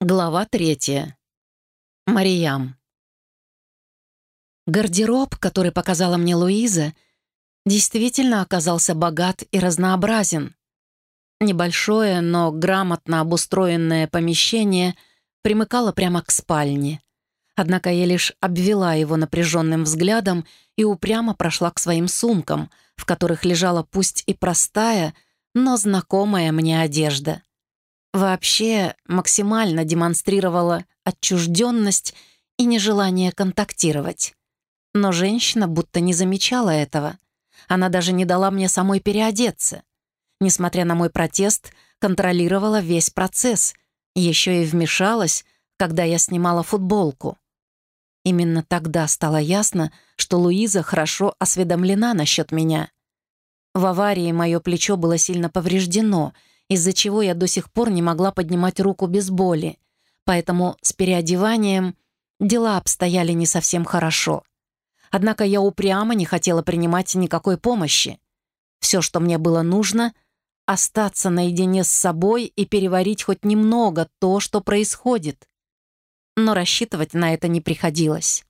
Глава третья. Мариям. Гардероб, который показала мне Луиза, действительно оказался богат и разнообразен. Небольшое, но грамотно обустроенное помещение примыкало прямо к спальне. Однако я лишь обвела его напряженным взглядом и упрямо прошла к своим сумкам, в которых лежала пусть и простая, но знакомая мне одежда — Вообще максимально демонстрировала отчужденность и нежелание контактировать. Но женщина будто не замечала этого. Она даже не дала мне самой переодеться. Несмотря на мой протест, контролировала весь процесс, еще и вмешалась, когда я снимала футболку. Именно тогда стало ясно, что Луиза хорошо осведомлена насчет меня. В аварии мое плечо было сильно повреждено — из-за чего я до сих пор не могла поднимать руку без боли, поэтому с переодеванием дела обстояли не совсем хорошо. Однако я упрямо не хотела принимать никакой помощи. Все, что мне было нужно — остаться наедине с собой и переварить хоть немного то, что происходит. Но рассчитывать на это не приходилось.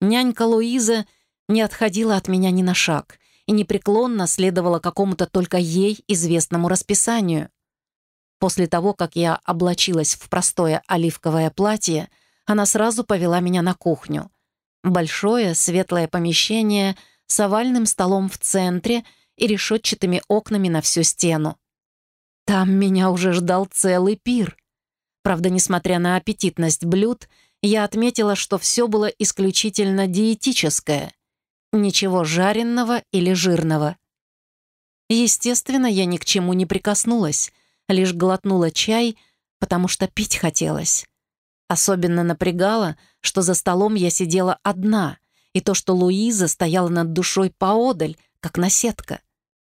Нянька Луиза не отходила от меня ни на шаг — и непреклонно следовала какому-то только ей известному расписанию. После того, как я облачилась в простое оливковое платье, она сразу повела меня на кухню. Большое светлое помещение с овальным столом в центре и решетчатыми окнами на всю стену. Там меня уже ждал целый пир. Правда, несмотря на аппетитность блюд, я отметила, что все было исключительно диетическое — Ничего жареного или жирного. Естественно, я ни к чему не прикоснулась, лишь глотнула чай, потому что пить хотелось. Особенно напрягало, что за столом я сидела одна, и то, что Луиза стояла над душой поодаль, как наседка.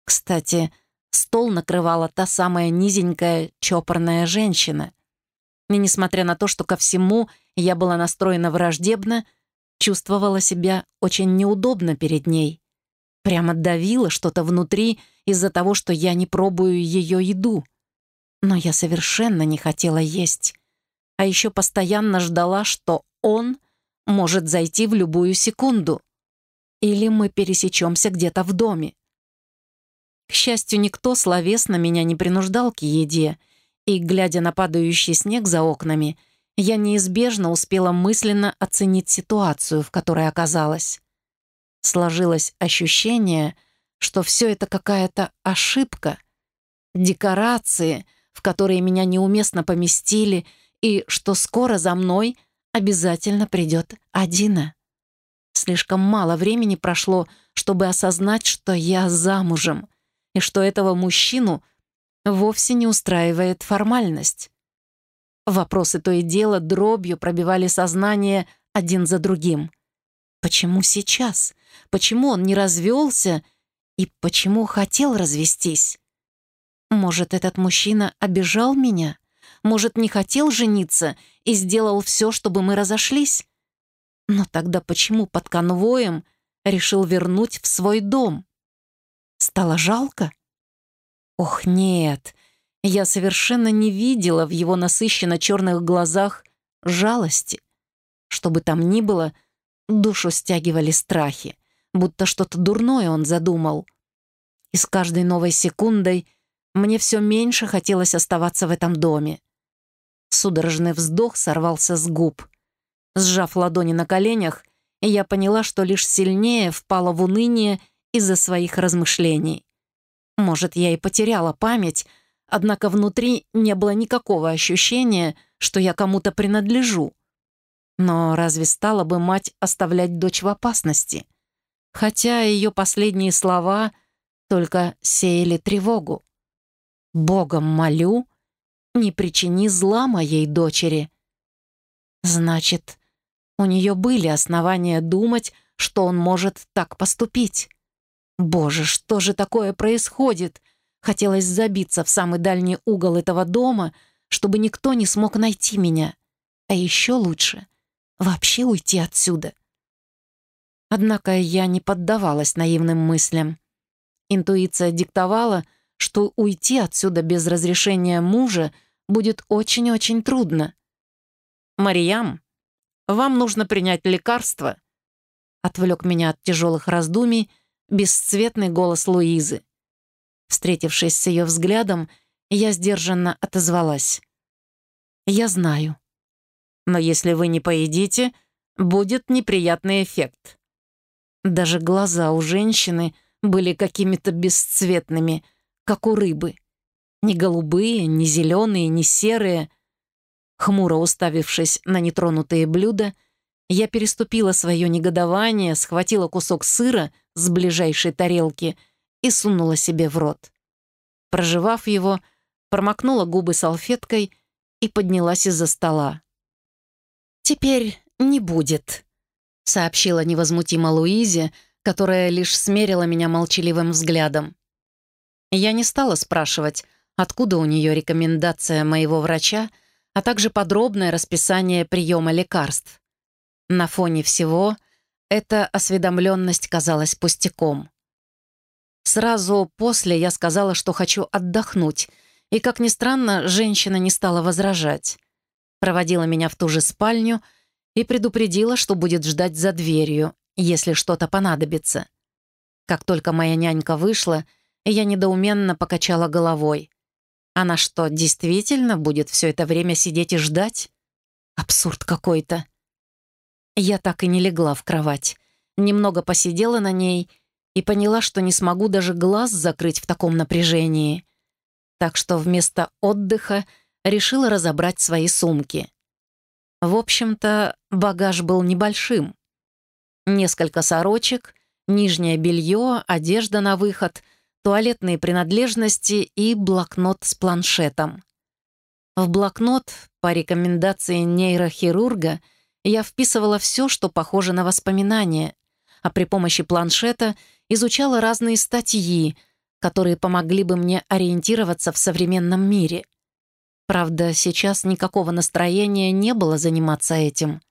Кстати, стол накрывала та самая низенькая, чопорная женщина. И несмотря на то, что ко всему я была настроена враждебно, Чувствовала себя очень неудобно перед ней. Прямо давило что-то внутри из-за того, что я не пробую ее еду. Но я совершенно не хотела есть. А еще постоянно ждала, что он может зайти в любую секунду. Или мы пересечемся где-то в доме. К счастью, никто словесно меня не принуждал к еде, и, глядя на падающий снег за окнами, я неизбежно успела мысленно оценить ситуацию, в которой оказалась. Сложилось ощущение, что все это какая-то ошибка, декорации, в которые меня неуместно поместили, и что скоро за мной обязательно придет Адина. Слишком мало времени прошло, чтобы осознать, что я замужем, и что этого мужчину вовсе не устраивает формальность. Вопросы то и дело дробью пробивали сознание один за другим. Почему сейчас? Почему он не развелся? И почему хотел развестись? Может, этот мужчина обижал меня? Может, не хотел жениться и сделал все, чтобы мы разошлись? Но тогда почему под конвоем решил вернуть в свой дом? Стало жалко? Ох, нет, я совершенно не видела в его насыщенно черных глазах жалости. Что бы там ни было, душу стягивали страхи, будто что-то дурное он задумал. И с каждой новой секундой мне все меньше хотелось оставаться в этом доме. Судорожный вздох сорвался с губ. Сжав ладони на коленях, я поняла, что лишь сильнее впала в уныние из-за своих размышлений. Может, я и потеряла память, Однако внутри не было никакого ощущения, что я кому-то принадлежу. Но разве стала бы мать оставлять дочь в опасности? Хотя ее последние слова только сеяли тревогу. «Богом молю, не причини зла моей дочери». Значит, у нее были основания думать, что он может так поступить. Боже, что же такое происходит? Хотелось забиться в самый дальний угол этого дома, чтобы никто не смог найти меня. А еще лучше — вообще уйти отсюда. Однако я не поддавалась наивным мыслям. Интуиция диктовала, что уйти отсюда без разрешения мужа будет очень-очень трудно. «Мариям, вам нужно принять лекарство», отвлек меня от тяжелых раздумий бесцветный голос Луизы. Встретившись с ее взглядом, я сдержанно отозвалась. «Я знаю. Но если вы не поедите, будет неприятный эффект». Даже глаза у женщины были какими-то бесцветными, как у рыбы. Ни голубые, ни зеленые, ни серые. Хмуро уставившись на нетронутые блюда, я переступила свое негодование, схватила кусок сыра с ближайшей тарелки и сунула себе в рот. Прожевав его, промокнула губы салфеткой и поднялась из-за стола. «Теперь не будет», — сообщила невозмутимо Луизе, которая лишь смерила меня молчаливым взглядом. Я не стала спрашивать, откуда у нее рекомендация моего врача, а также подробное расписание приема лекарств. На фоне всего эта осведомленность казалась пустяком. Сразу после я сказала, что хочу отдохнуть, и, как ни странно, женщина не стала возражать. Проводила меня в ту же спальню и предупредила, что будет ждать за дверью, если что-то понадобится. Как только моя нянька вышла, я недоуменно покачала головой. Она что, действительно будет все это время сидеть и ждать? Абсурд какой-то. Я так и не легла в кровать. Немного посидела на ней и поняла, что не смогу даже глаз закрыть в таком напряжении. Так что вместо отдыха решила разобрать свои сумки. В общем-то, багаж был небольшим. Несколько сорочек, нижнее белье, одежда на выход, туалетные принадлежности и блокнот с планшетом. В блокнот, по рекомендации нейрохирурга, я вписывала все, что похоже на воспоминания, а при помощи планшета изучала разные статьи, которые помогли бы мне ориентироваться в современном мире. Правда, сейчас никакого настроения не было заниматься этим.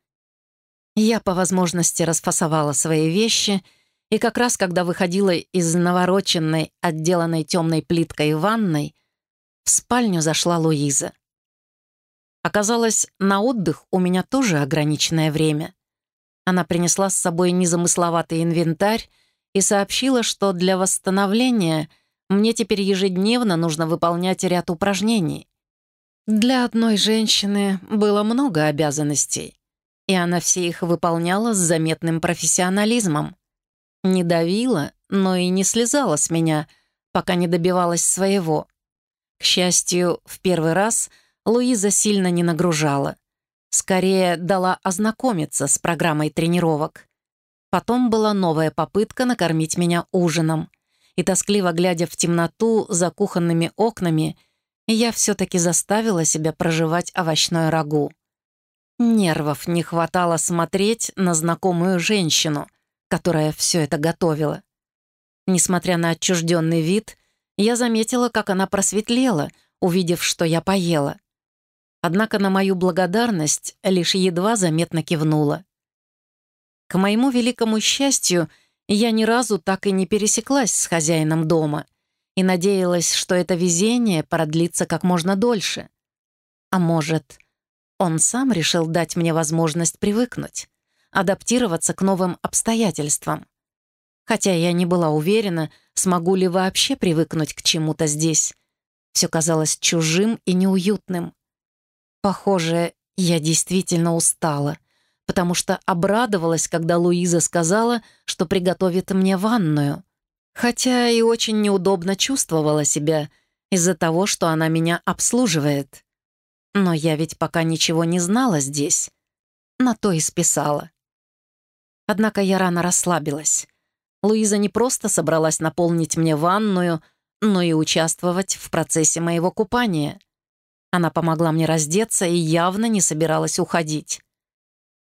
Я по возможности расфасовала свои вещи, и как раз когда выходила из навороченной, отделанной темной плиткой ванной, в спальню зашла Луиза. Оказалось, на отдых у меня тоже ограниченное время. Она принесла с собой незамысловатый инвентарь и сообщила, что для восстановления мне теперь ежедневно нужно выполнять ряд упражнений. Для одной женщины было много обязанностей, и она все их выполняла с заметным профессионализмом. Не давила, но и не слезала с меня, пока не добивалась своего. К счастью, в первый раз — Луиза сильно не нагружала. Скорее дала ознакомиться с программой тренировок. Потом была новая попытка накормить меня ужином. И тоскливо глядя в темноту за кухонными окнами, я все-таки заставила себя проживать овощное рагу. Нервов не хватало смотреть на знакомую женщину, которая все это готовила. Несмотря на отчужденный вид, я заметила, как она просветлела, увидев, что я поела. Однако на мою благодарность лишь едва заметно кивнула. К моему великому счастью, я ни разу так и не пересеклась с хозяином дома и надеялась, что это везение продлится как можно дольше. А может, он сам решил дать мне возможность привыкнуть, адаптироваться к новым обстоятельствам. Хотя я не была уверена, смогу ли вообще привыкнуть к чему-то здесь. Все казалось чужим и неуютным. Похоже, я действительно устала, потому что обрадовалась, когда Луиза сказала, что приготовит мне ванную. Хотя и очень неудобно чувствовала себя из-за того, что она меня обслуживает. Но я ведь пока ничего не знала здесь. На то и списала. Однако я рано расслабилась. Луиза не просто собралась наполнить мне ванную, но и участвовать в процессе моего купания — она помогла мне раздеться и явно не собиралась уходить.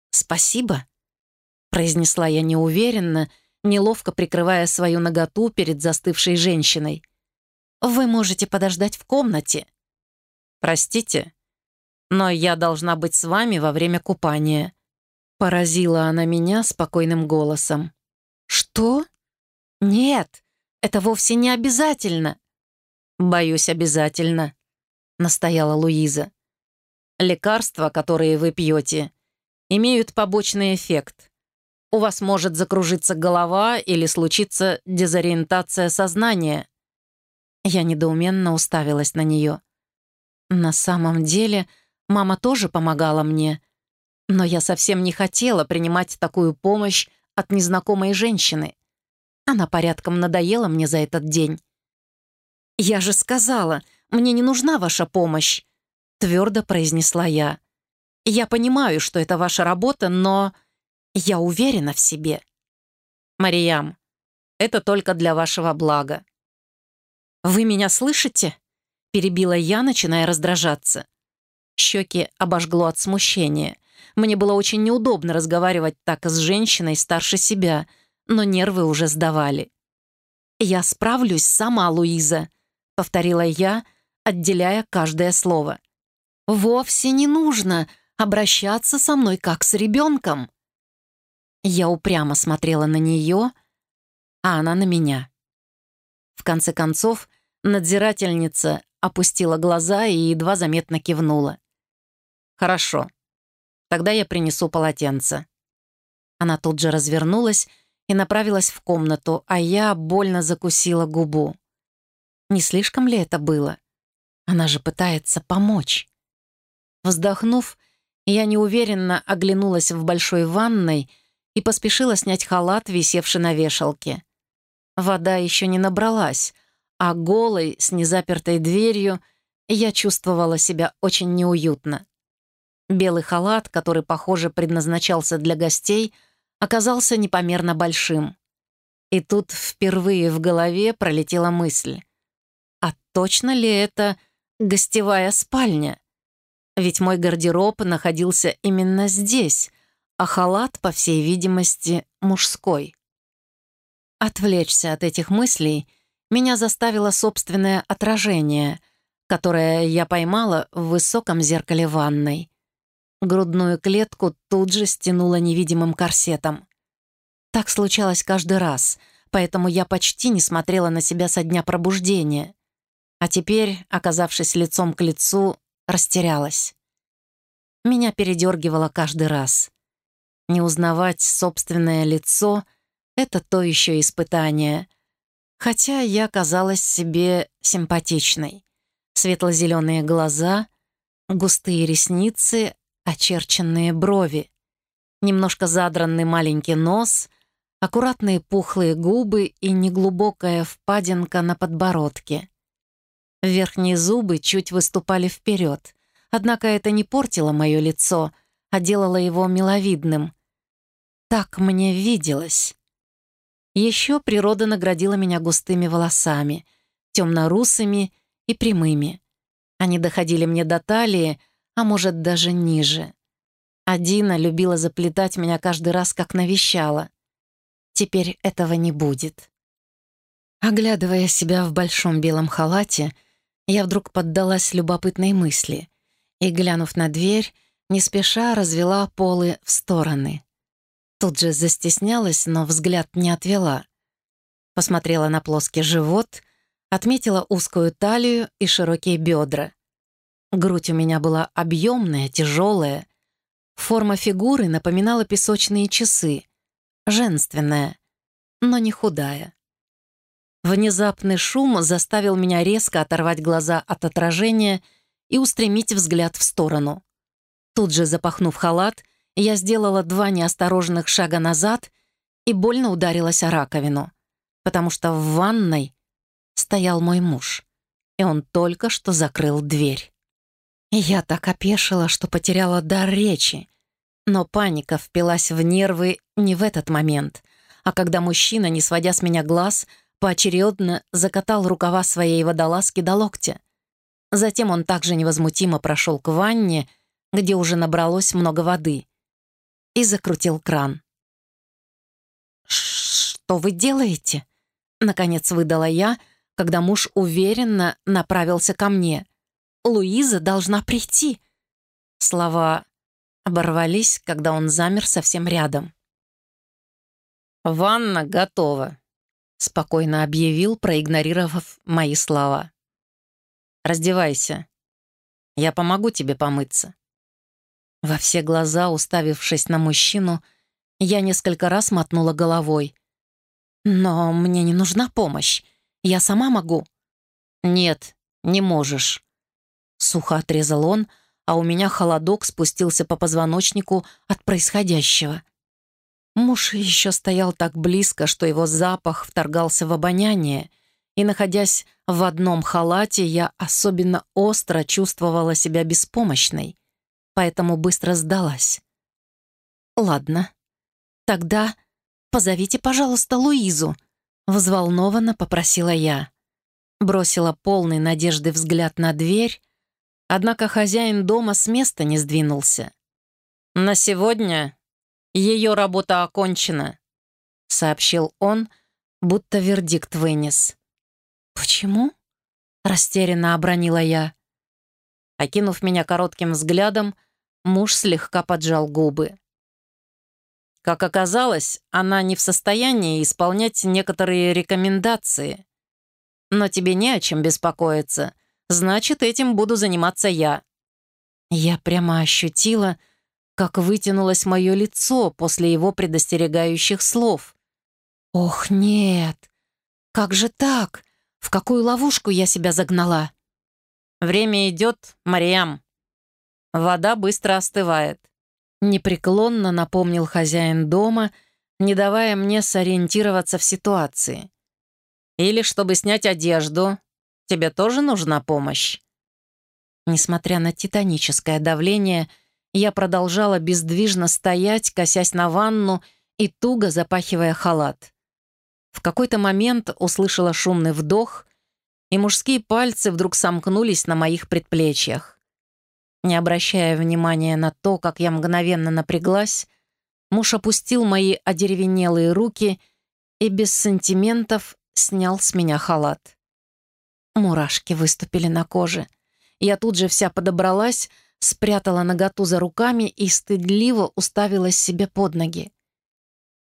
«Спасибо», — произнесла я неуверенно, неловко прикрывая свою ноготу перед застывшей женщиной. «Вы можете подождать в комнате». «Простите, но я должна быть с вами во время купания», — поразила она меня спокойным голосом. «Что? Нет, это вовсе не обязательно». «Боюсь, обязательно», — настояла Луиза. «Лекарства, которые вы пьете, имеют побочный эффект. У вас может закружиться голова или случиться дезориентация сознания». Я недоуменно уставилась на нее. На самом деле, мама тоже помогала мне, но я совсем не хотела принимать такую помощь от незнакомой женщины. Она порядком надоела мне за этот день. «Я же сказала, мне не нужна ваша помощь», — твердо произнесла я. «Я понимаю, что это ваша работа, но я уверена в себе». «Мариям, это только для вашего блага». «Вы меня слышите?» — перебила я, начиная раздражаться. Щеки обожгло от смущения. Мне было очень неудобно разговаривать так с женщиной старше себя, но нервы уже сдавали. «Я справлюсь сама, Луиза», — повторила я, отделяя каждое слово. «Вовсе не нужно обращаться со мной как с ребенком». Я упрямо смотрела на нее, а она на меня. В конце концов, надзирательница опустила глаза и едва заметно кивнула. «Хорошо, тогда я принесу полотенце». Она тут же развернулась и направилась в комнату, а я больно закусила губу. Не слишком ли это было? Она же пытается помочь. Вздохнув, я неуверенно оглянулась в большой ванной и поспешила снять халат, висевший на вешалке. Вода еще не набралась, а голой, с незапертой дверью, я чувствовала себя очень неуютно. Белый халат, который, похоже, предназначался для гостей, оказался непомерно большим. И тут впервые в голове пролетела мысль. А точно ли это гостевая спальня? Ведь мой гардероб находился именно здесь, а халат, по всей видимости, мужской. Отвлечься от этих мыслей меня заставило собственное отражение, которое я поймала в высоком зеркале ванной. Грудную клетку тут же стянула невидимым корсетом. Так случалось каждый раз, поэтому я почти не смотрела на себя со дня пробуждения. А теперь, оказавшись лицом к лицу, растерялась. Меня передергивало каждый раз. Не узнавать собственное лицо — это то еще испытание. Хотя я казалась себе симпатичной. Светло-зеленые глаза, густые ресницы, очерченные брови, немножко задранный маленький нос, аккуратные пухлые губы и неглубокая впадинка на подбородке. Верхние зубы чуть выступали вперед, однако это не портило мое лицо, а делало его миловидным. Так мне виделось. Еще природа наградила меня густыми волосами, темно-русыми и прямыми. Они доходили мне до талии, а может, даже ниже. Адина любила заплетать меня каждый раз, как навещала. Теперь этого не будет. Оглядывая себя в большом белом халате, я вдруг поддалась любопытной мысли и, глянув на дверь, не спеша развела полы в стороны. Тут же застеснялась, но взгляд не отвела. Посмотрела на плоский живот, отметила узкую талию и широкие бедра. Грудь у меня была объемная, тяжелая. Форма фигуры напоминала песочные часы. Женственная, но не худая. Внезапный шум заставил меня резко оторвать глаза от отражения и устремить взгляд в сторону. Тут же запахнув халат, я сделала два неосторожных шага назад и больно ударилась о раковину, потому что в ванной стоял мой муж, и он только что закрыл дверь. Я так опешила, что потеряла дар речи. Но паника впилась в нервы не в этот момент, а когда мужчина, не сводя с меня глаз, поочередно закатал рукава своей водолазки до локтя. Затем он также невозмутимо прошел к ванне, где уже набралось много воды, и закрутил кран. «Что вы делаете?» — наконец выдала я, когда муж уверенно направился ко мне. «Луиза должна прийти!» Слова оборвались, когда он замер совсем рядом. «Ванна готова», — спокойно объявил, проигнорировав мои слова. «Раздевайся. Я помогу тебе помыться». Во все глаза, уставившись на мужчину, я несколько раз мотнула головой. «Но мне не нужна помощь. Я сама могу». «Нет, не можешь», — сухо отрезал он, а у меня холодок спустился по позвоночнику от происходящего. Муж еще стоял так близко, что его запах вторгался в обоняние, и, находясь в одном халате, я особенно остро чувствовала себя беспомощной, поэтому быстро сдалась. «Ладно, тогда позовите, пожалуйста, Луизу», — взволнованно попросила я. Бросила полный надежды взгляд на дверь, однако хозяин дома с места не сдвинулся. «На сегодня ее работа окончена», — сообщил он, будто вердикт вынес. «Почему?» — растерянно обронила я. Окинув меня коротким взглядом, муж слегка поджал губы. Как оказалось, она не в состоянии исполнять некоторые рекомендации. Но тебе не о чем беспокоиться. Значит, этим буду заниматься я. Я прямо ощутила, как вытянулось мое лицо после его предостерегающих слов. «Ох, нет! Как же так? В какую ловушку я себя загнала?» «Время идет, Мариам. Вода быстро остывает», — непреклонно напомнил хозяин дома, не давая мне сориентироваться в ситуации. «Или чтобы снять одежду, тебе тоже нужна помощь?» Несмотря на титаническое давление, — я продолжала бездвижно стоять, косясь на ванну и туго запахивая халат. В какой-то момент услышала шумный вдох, и мужские пальцы вдруг сомкнулись на моих предплечьях. Не обращая внимания на то, как я мгновенно напряглась, муж опустил мои одеревенелые руки и без сантиментов снял с меня халат. Мурашки выступили на коже. Я тут же вся подобралась, спрятала наготу за руками и стыдливо уставилась себе под ноги.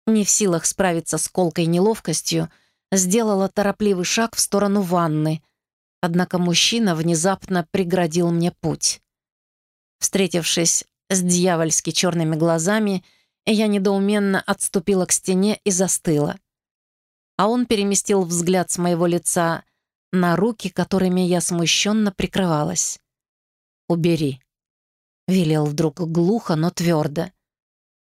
Не в силах справиться с колкой неловкостью, сделала торопливый шаг в сторону ванны, однако мужчина внезапно преградил мне путь. Встретившись с дьявольски черными глазами, я недоуменно отступила к стене и застыла. А он переместил взгляд с моего лица на руки, которыми я смущенно прикрывалась. «Убери», Велел вдруг глухо, но твердо.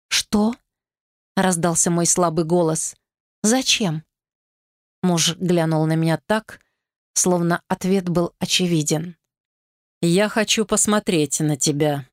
«Что?» — раздался мой слабый голос. «Зачем?» Муж глянул на меня так, словно ответ был очевиден. «Я хочу посмотреть на тебя»,